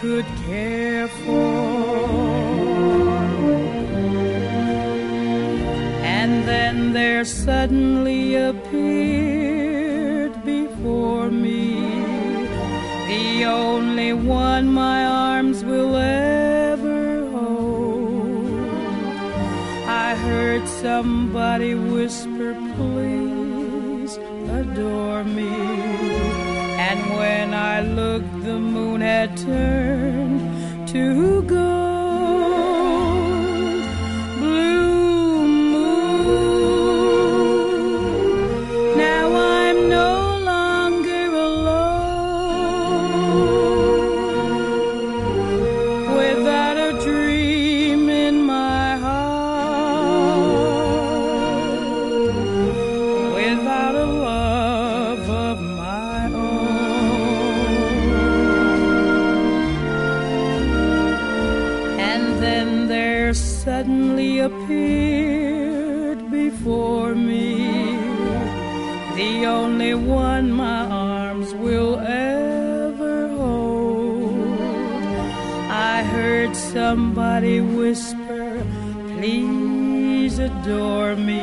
could care for. And then there suddenly appeared before me the only one my arms will ever hold. I heard somebody whisper, Please adore me. And when I looked, the moon had turned. Somebody whisper, Please adore me.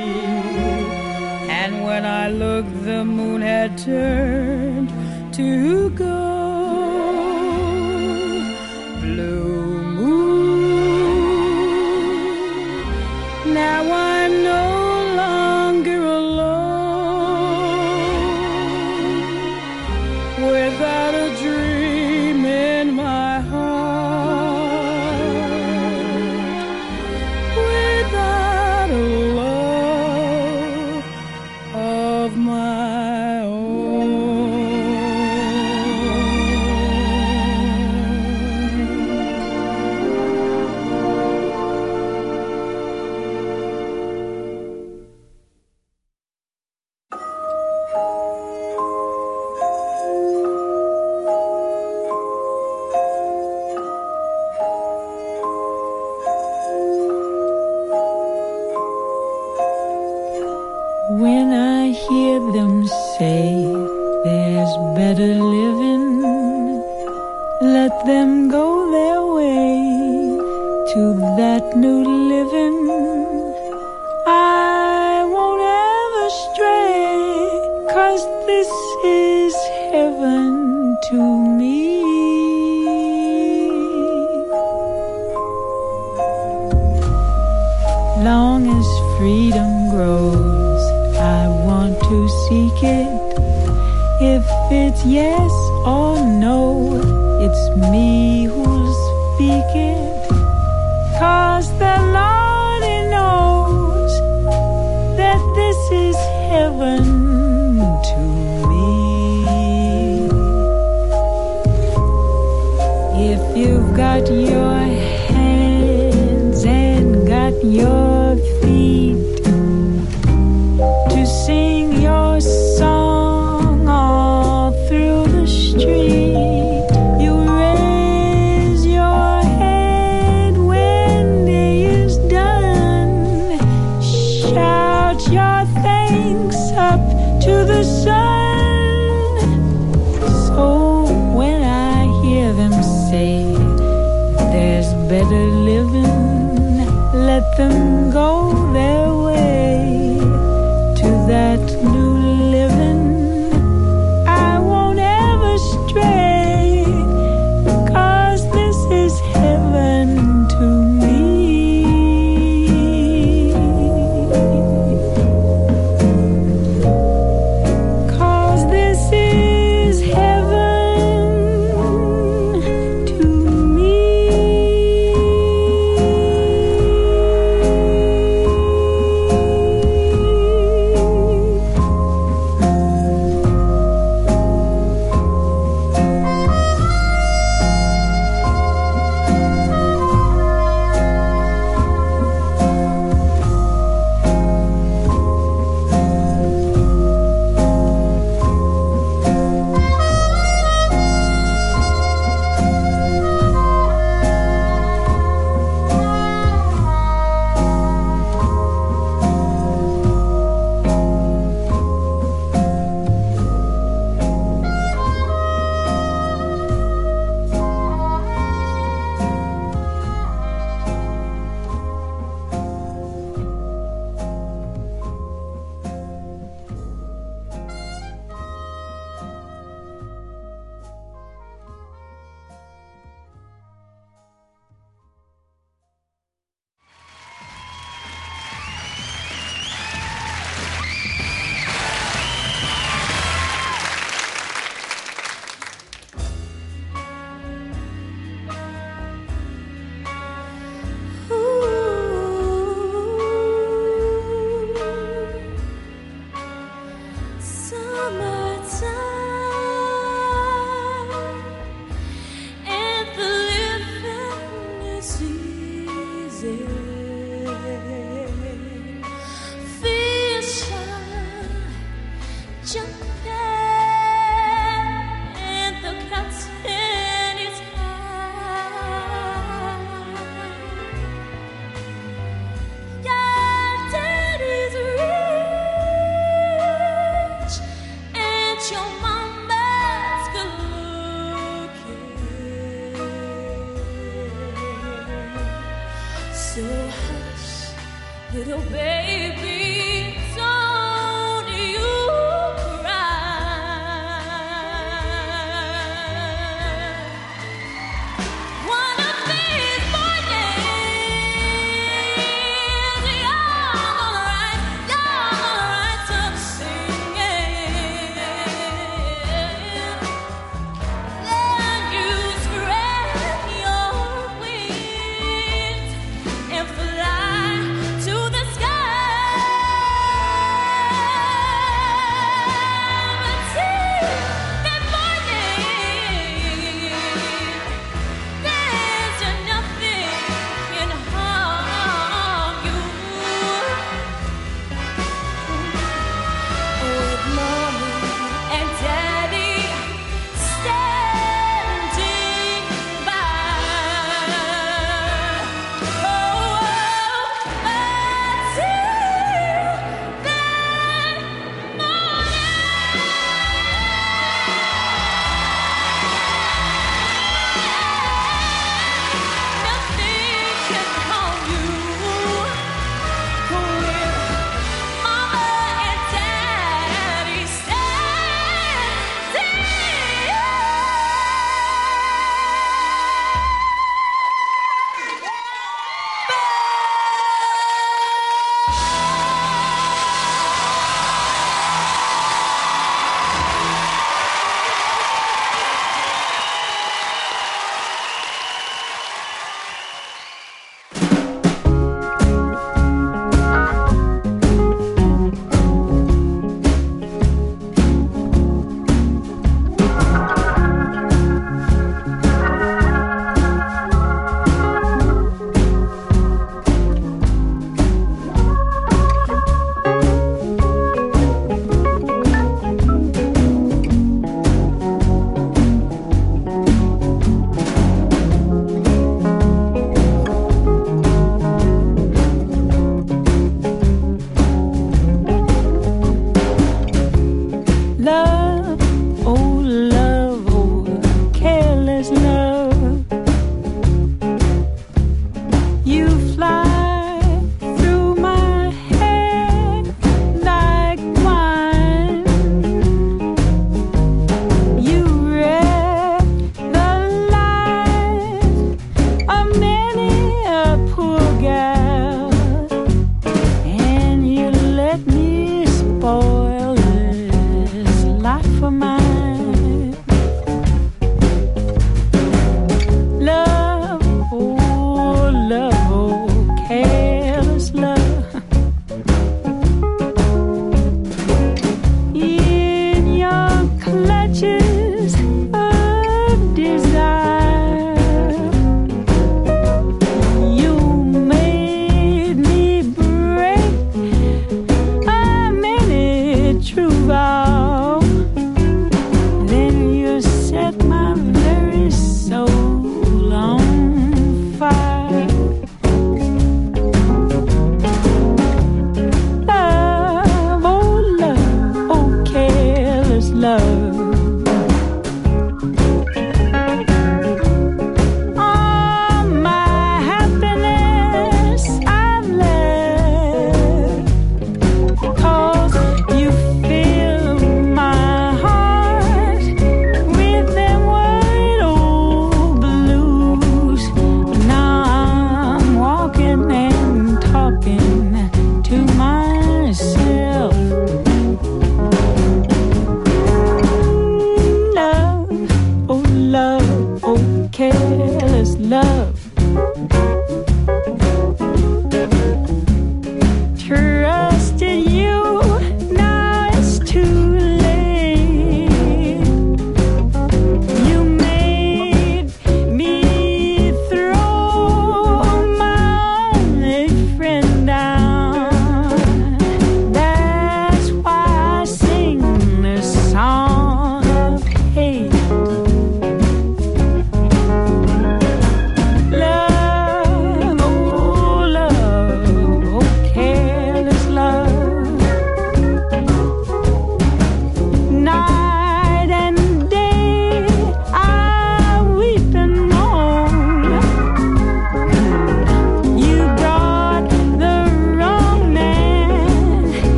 And when I looked, the moon had turned your thanks up to the sun. So when I hear them say there's better living, let them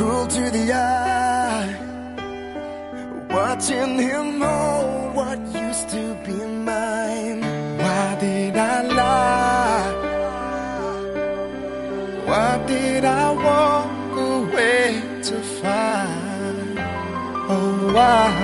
cruel to the eye. Watching him know what used to be mine. Why did I lie? Why did I walk away to find? Oh, why?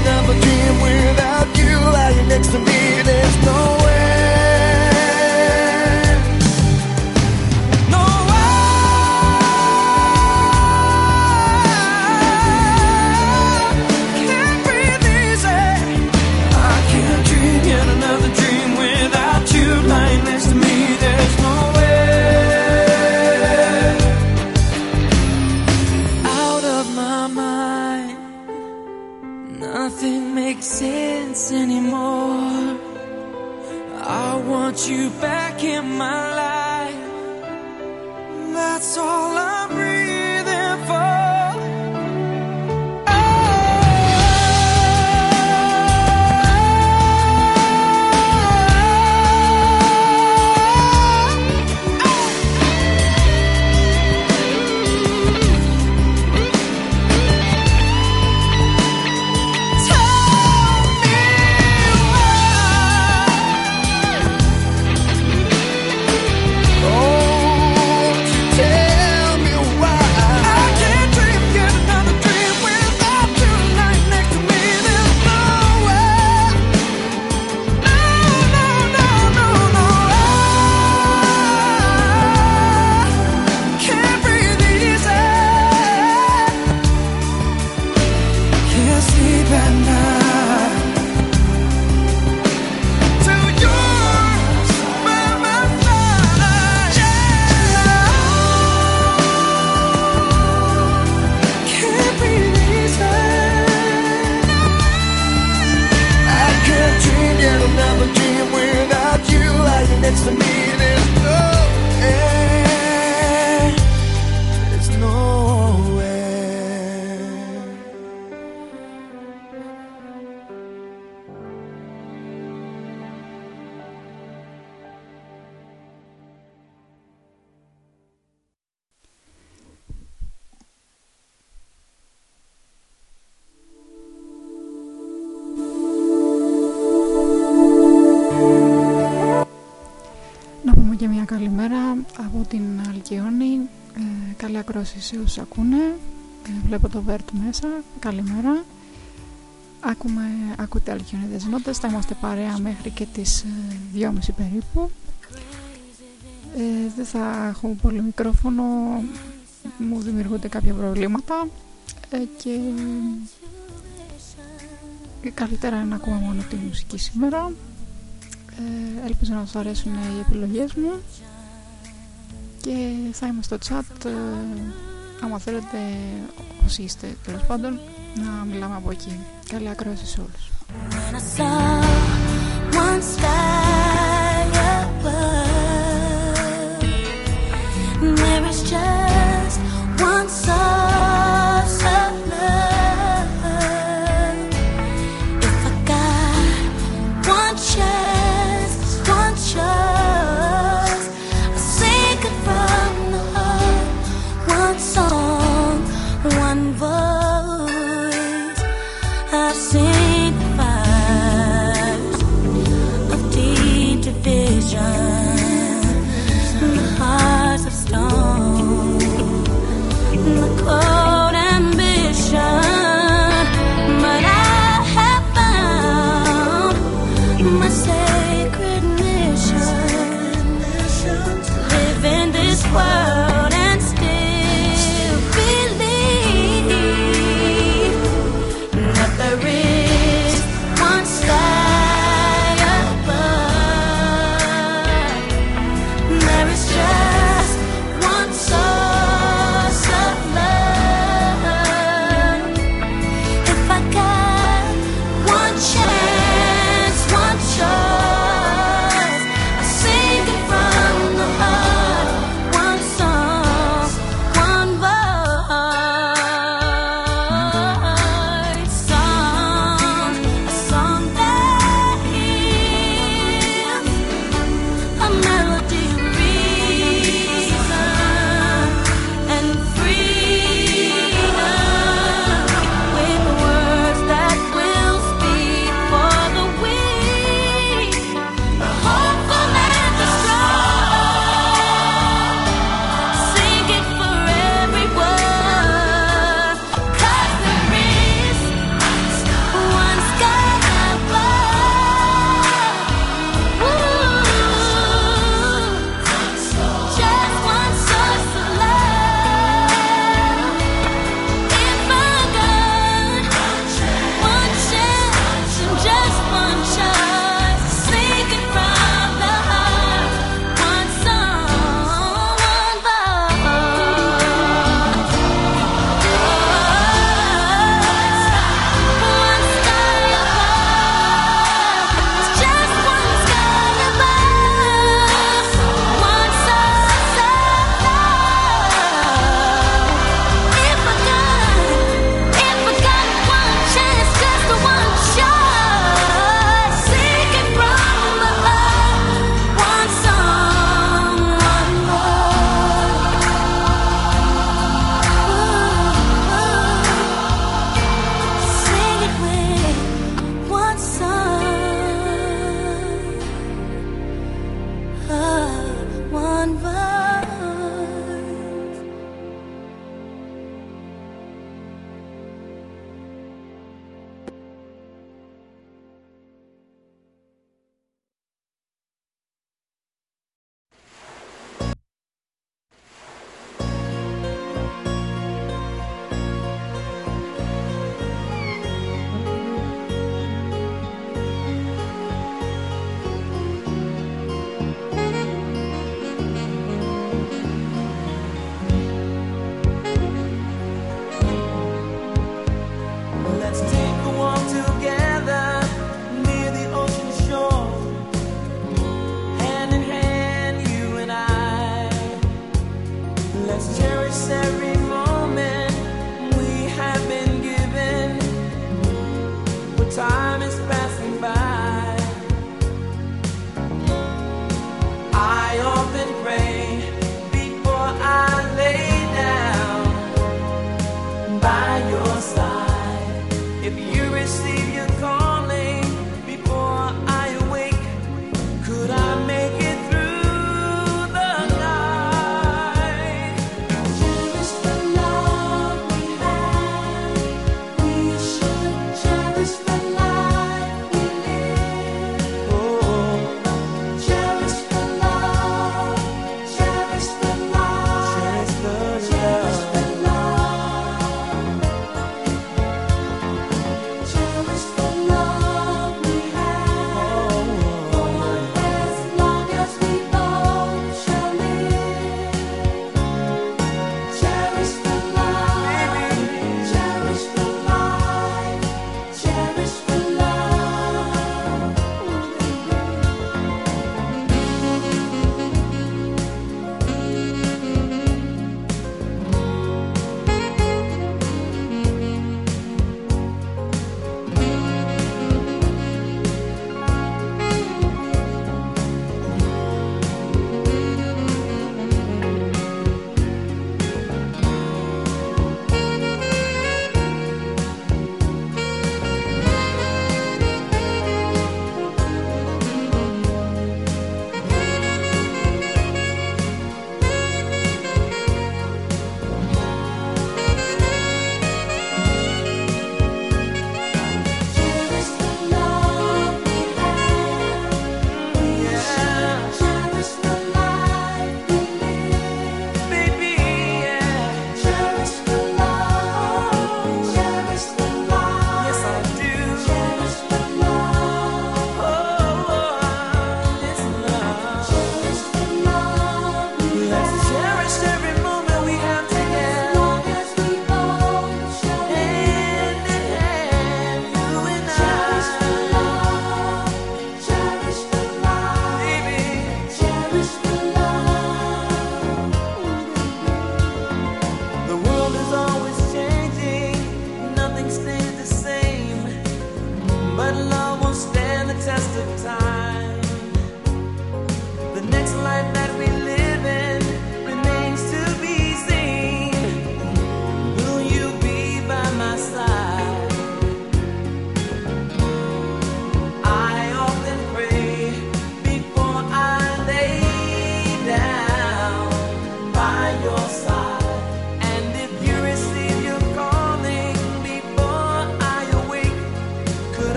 enough a dream without you lying next to me. There's no καλημέρα από την Αλκιόνη. Ε, καλή ακρόση σε όσους ακούνε. Ε, βλέπω το Βέρτ μέσα. Καλημέρα. Ακούμε, ακούτε Αλκιόνη Νότες. Θα είμαστε παρέα μέχρι και τις ε, 2.30 περίπου. Δεν θα έχουμε πολύ μικρόφωνο. Μου δημιουργούνται κάποια προβλήματα. και καλύτερα να ακούμε μόνο τη μουσική σήμερα. Ε, ελπίζω να σας αρέσουν οι επιλογές μου και θα είμαι στο chat ε, αν θέλετε όσοι είστε τέλος πάντων να μιλάμε από εκεί. Καλή ακρόαση σε όλους.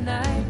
tonight.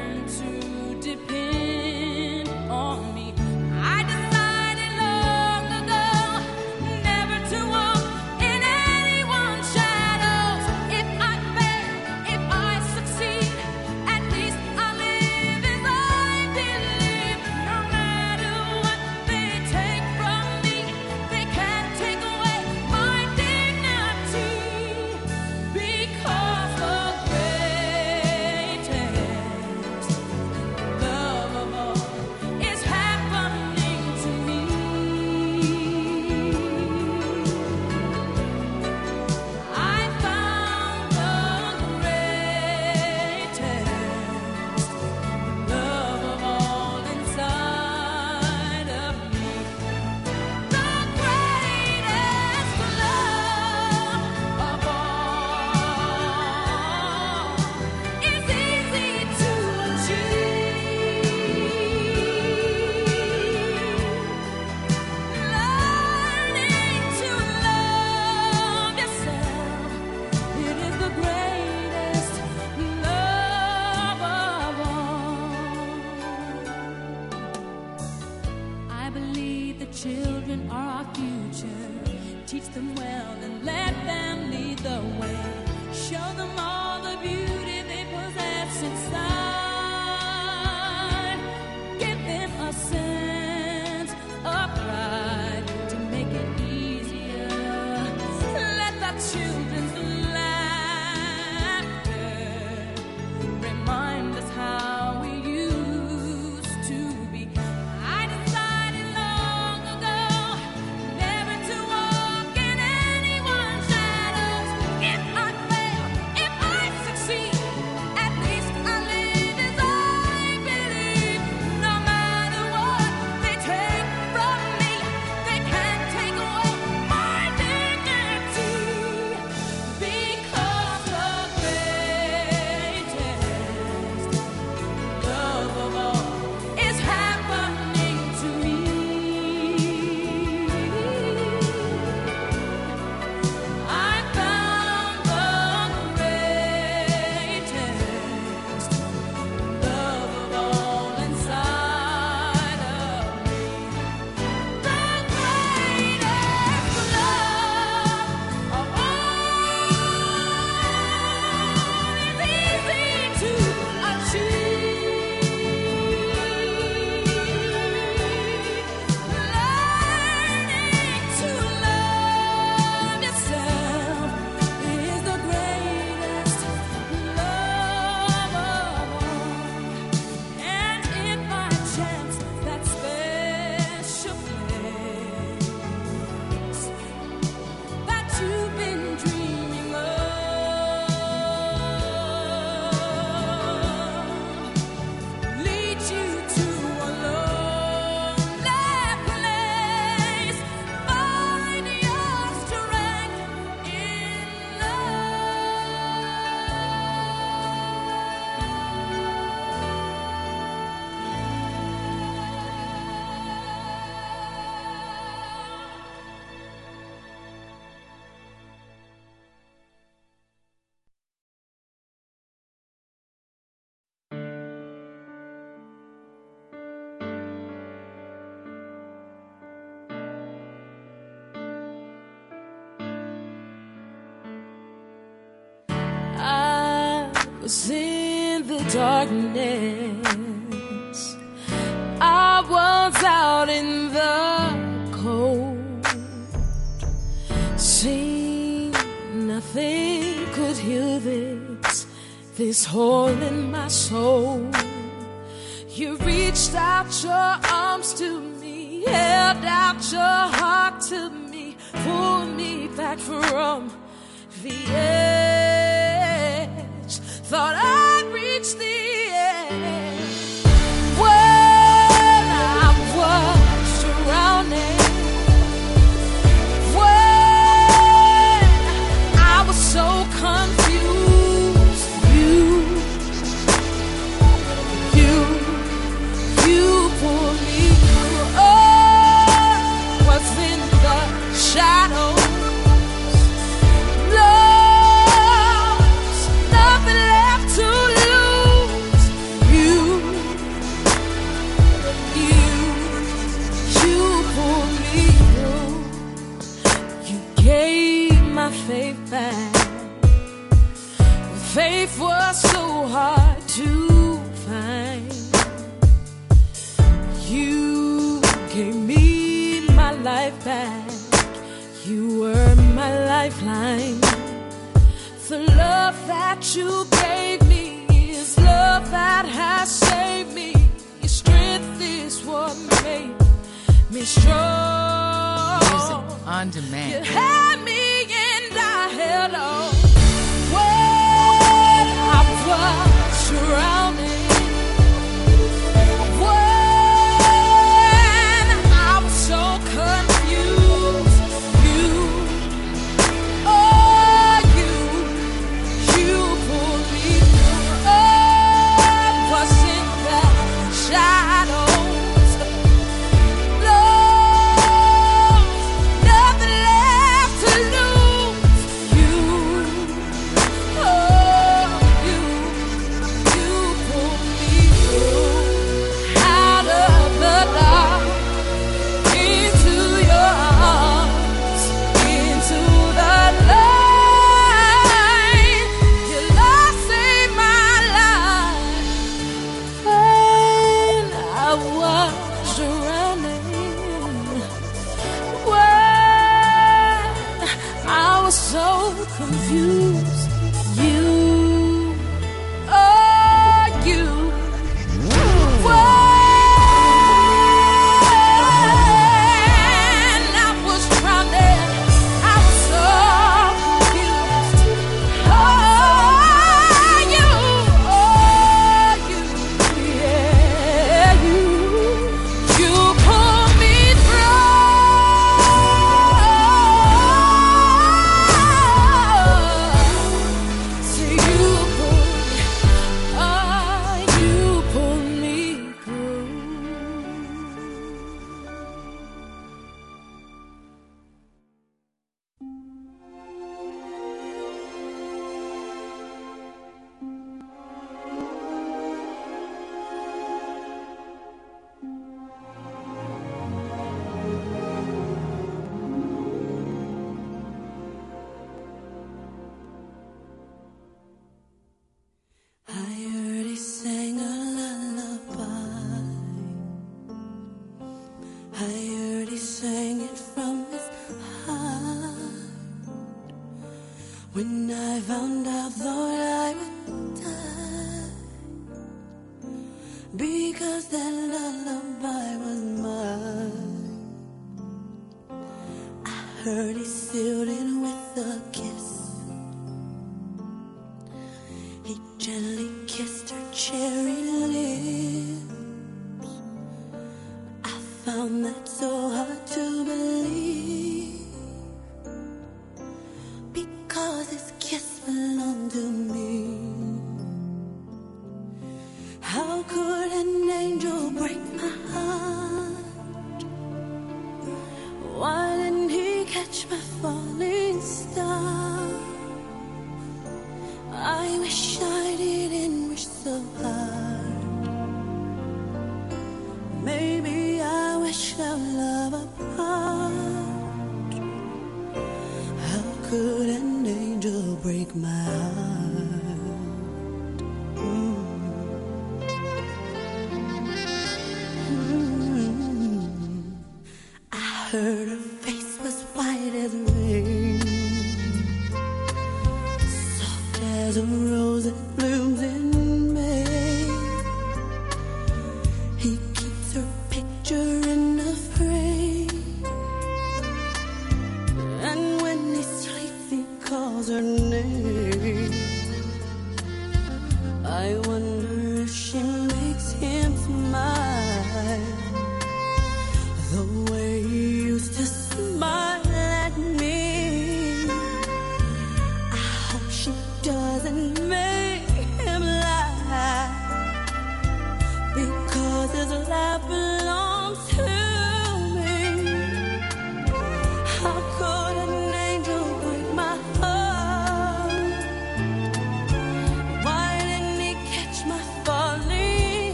children are our future. Teach them well and let them lead the way. Show them all the beauty was in the darkness. I was out in the cold. Seeing nothing could heal this, this hole in my soul. You reached out your arms to me, held out your heart to me, pulled me back from the edge thought I make me strong. Music on demand. You had me and I held on. I was surrounded.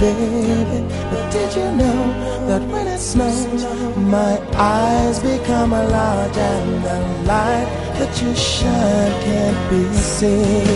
baby. But did you know that when it snows, my eyes become a large and the light that you shine can't be seen?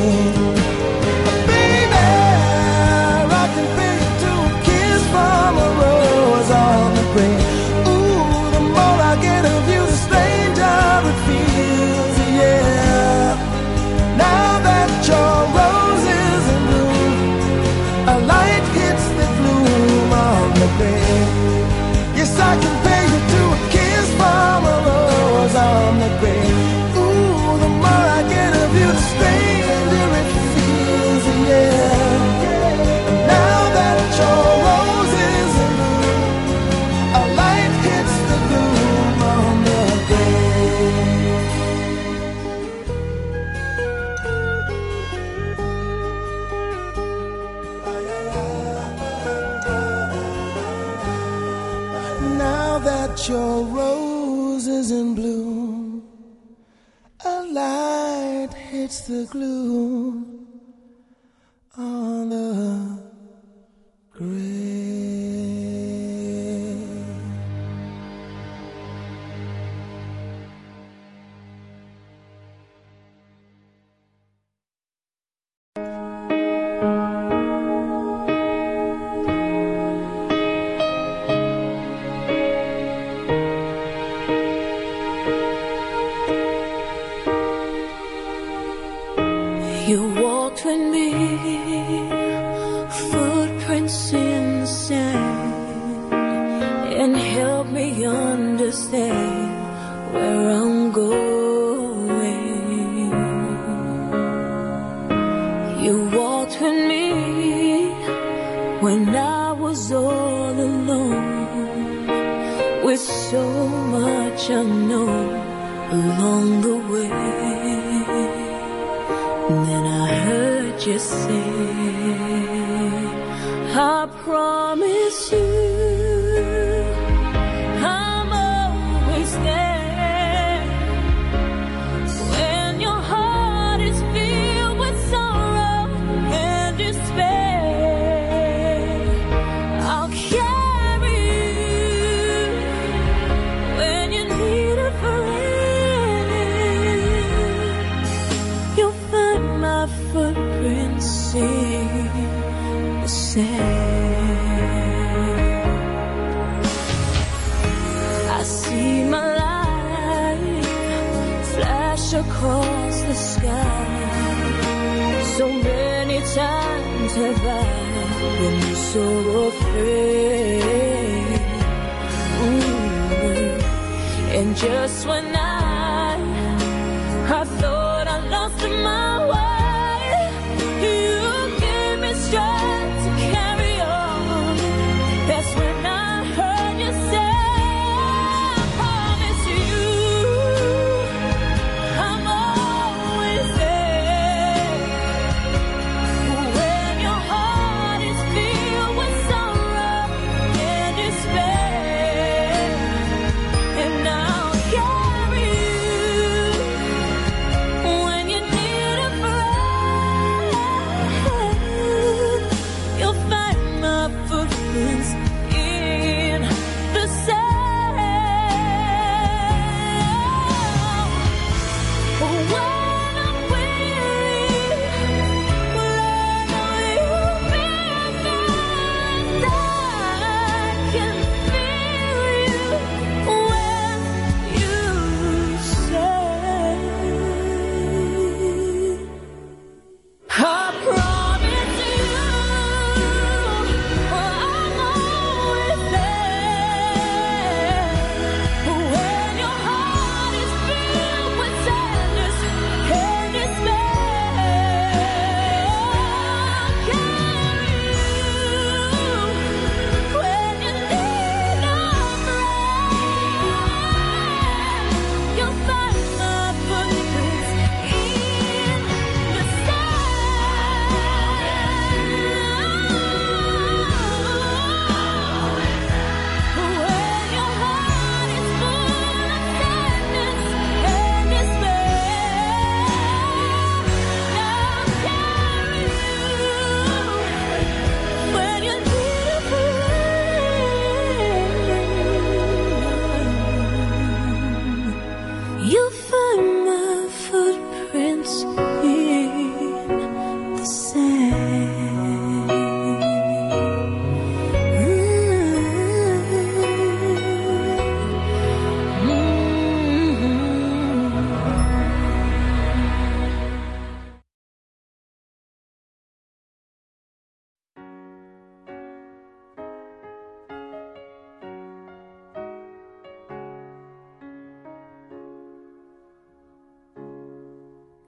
it's the glue on the grave.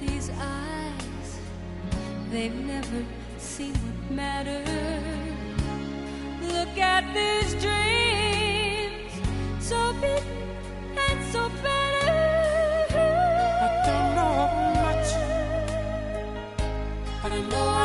These eyes, they've never seen what matters. Look at these dreams, so big and so better. I don't know much, but I know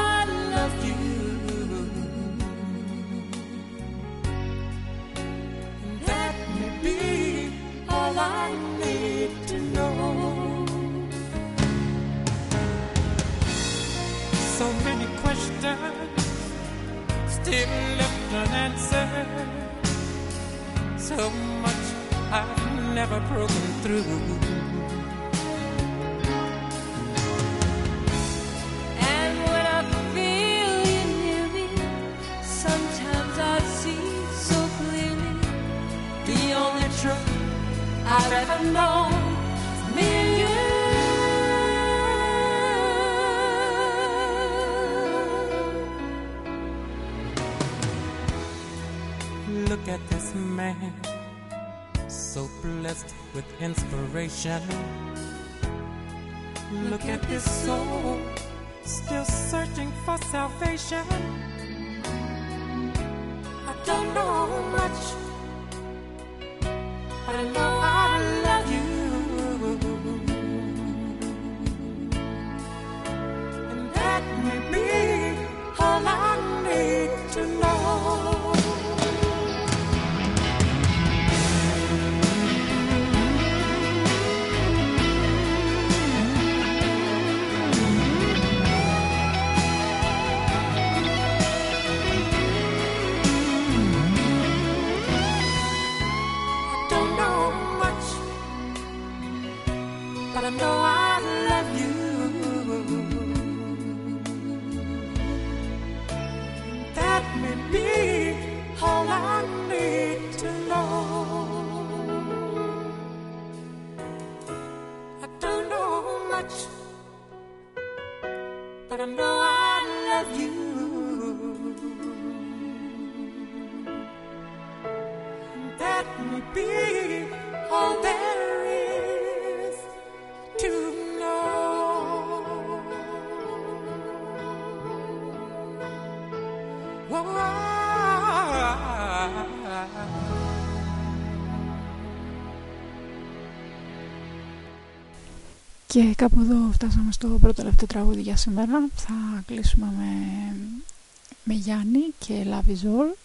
still left unanswered. So much I've never broken through. And when I feel you near me, sometimes I see so clearly the only truth I've ever known man, so blessed with inspiration. Look at this soul, still searching for salvation. I don't know much, I know Και κάπου εδώ φτάσαμε στο πρώτο τελευταίο τραγούδι για σήμερα. Θα κλείσουμε με, με Γιάννη και Love is All.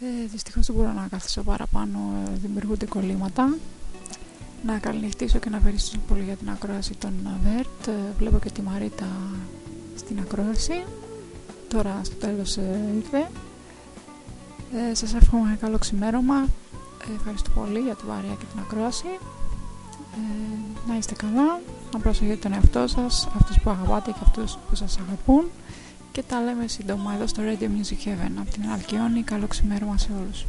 Ε, δυστυχώς δεν μπορώ να καθίσω παραπάνω, ε, δημιουργούνται κολλήματα. Να καληνυχτήσω και να ευχαριστήσω πολύ για την ακρόαση των ΒΕΡΤ. Ε, βλέπω και τη Μαρίτα στην ακρόαση. Τώρα στο τέλος ε, ήρθε. Ε, σας εύχομαι καλό ξημέρωμα. Ε, ευχαριστώ πολύ για την παρέα και την ακρόαση. Ε, να είστε καλά, να προσέχετε τον εαυτό σας, αυτούς που αγαπάτε και αυτούς που σας αγαπούν και τα λέμε σύντομα εδώ στο Radio Music Heaven από την Αλκιόνη. Καλό ξημέρωμα σε όλους.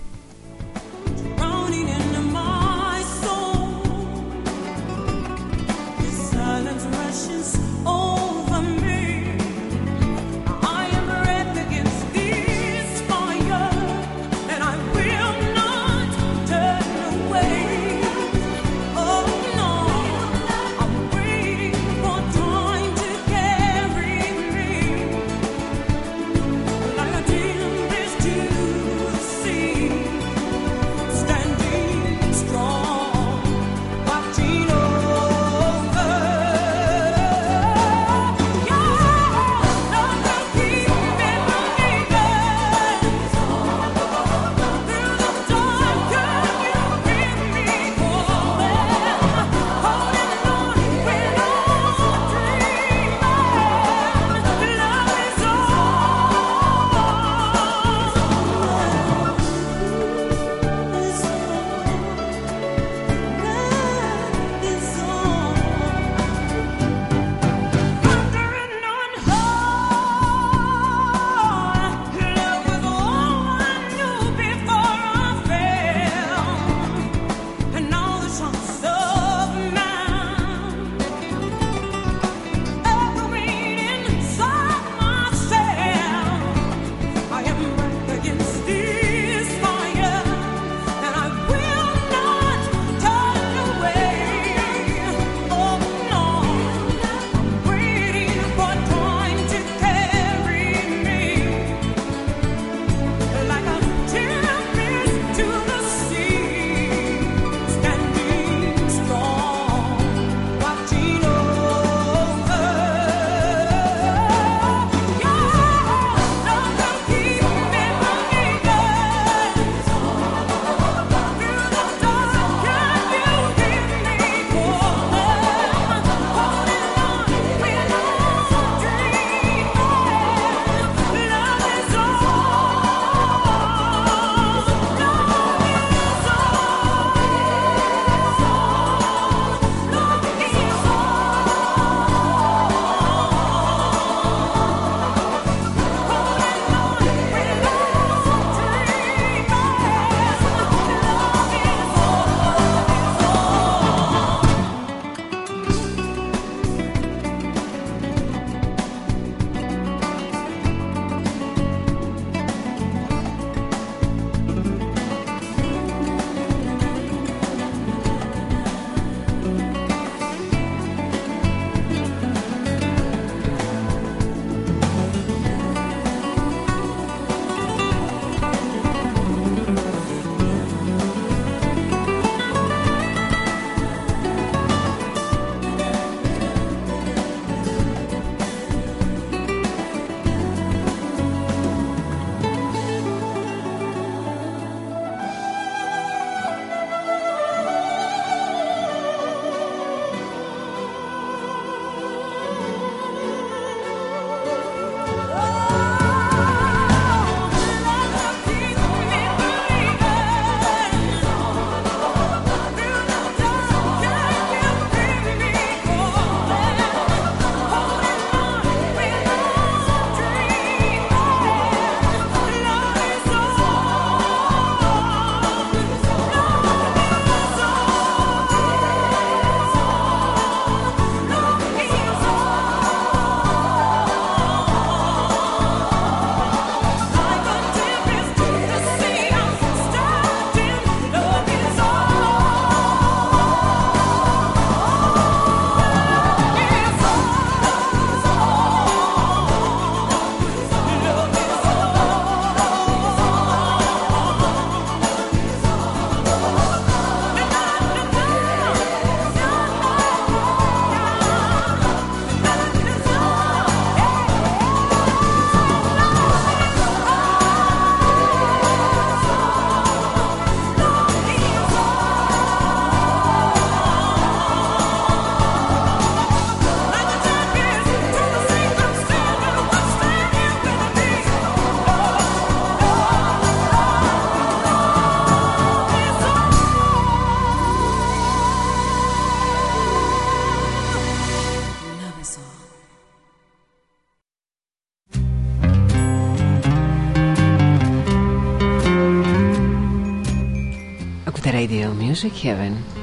Music Heaven.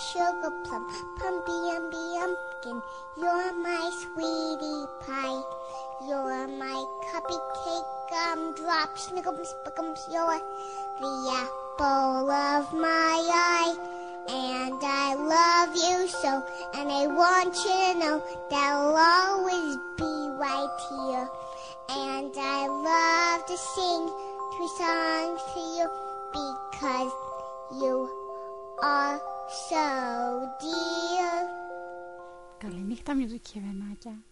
Sugar plum, pumpy umby umpkin. You're my sweetie pie. You're my cupcake gumdrop, snickums, spickums. You're the apple of my eye. And I love you so, and I want you to know that I'll always be right here. And I love to sing three songs to you because you are so dear. Καληνύχτα, music heavenάκια.